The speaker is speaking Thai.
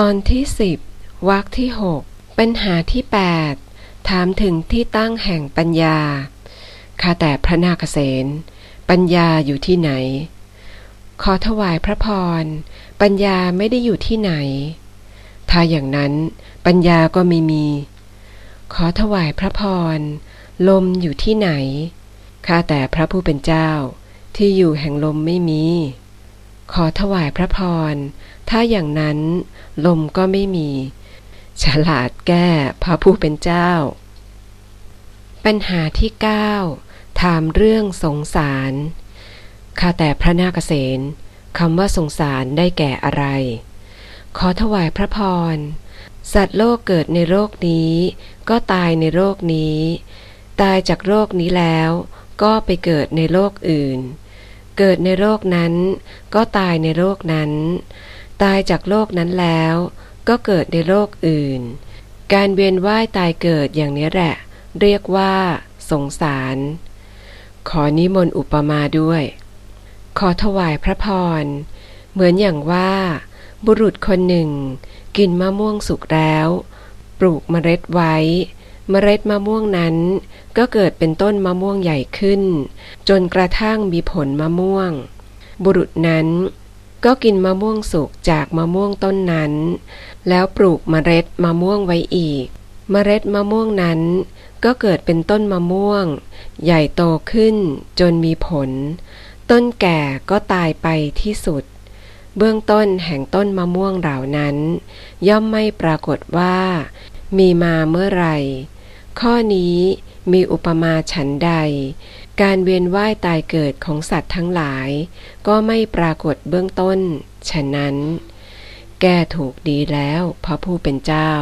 ตอนที่สิบวรรคที่หกปัญหาที่แปดถามถึงที่ตั้งแห่งปัญญาข้าแต่พระนาคเษนปัญญาอยู่ที่ไหน ขอถวายพระพร ปัญญาไม่ได้อยู่ที่ไหน ถ้าอย่างนั้นปัญญาก็ไม่มี ขอถวายพระพร ลมอยู่ที่ไหน ข้าแต่พระผู้เป็นเจ้าที่อยู่แห่งลมไม่มี ขอถวายพระพร ถ้าอย่างนั้นลมก็ไม่มี ฉลาดแก้พระผู้เป็นเจ้า ปัญหาที่เก้าถามเรื่องสงสาร ข้าแต่พระนาคเษนคำว่าสงสารได้แก่อะไร ขอถวายพระพร สัตว์โลกเกิดในโรคนี้ ก็ตายในโรคนี้ ตายจากโรคนี้แล้ว ก็ไปเกิดในโรคอื่น เกิดในโรคนั้น ก็ตายในโรคนั้น ตายจากโรคนั้นแล้ว ก็เกิดในโรคอื่น การเวียนว่ายตายเกิดอย่างนี้แหละ เรียกว่า สงสาร ขอนิมนต์อุปมาด้วย ขอถวายพระพร เหมือนอย่างว่า บุรุษคนหนึ่ง กินมะม่วงสุกแล้ว ปลูกเมล็ดไว้ เมล็ดมะม่วงนั้นก็เกิดเป็นต้นมะม่วงใหญ่ขึ้น จนกระทั่งมีผลมะม่วง บุรุษนั้นก็กินมะม่วงสุกจากมะม่วงต้นนั้น แล้วปลูกเมล็ดมะม่วงไว้อีก เมล็ดมะม่วงนั้นก็เกิดเป็นต้นมะม่วง ใหญ่โตขึ้นจนมีผล ต้นแก่ก็ตายไปที่สุด เบื้องต้นแห่งต้นมะม่วงเหล่านั้น ย่อมไม่ปรากฏว่า มีมาเมื่อไหร่ ข้อนี้มีอุปมาฉันใด การเวียนว่ายตายเกิดของสัตว์ทั้งหลาย ก็ไม่ปรากฏเบื้องต้น ฉะนั้น แก้ถูกดีแล้วพระผู้เป็นเจ้า